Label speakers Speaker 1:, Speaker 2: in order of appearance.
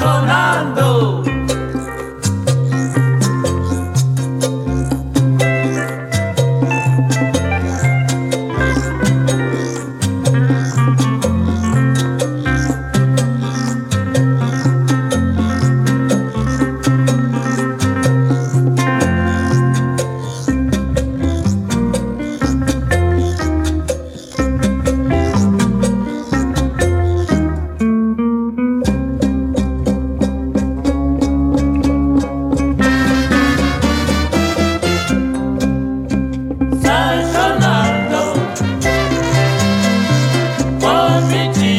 Speaker 1: sonando. positivo.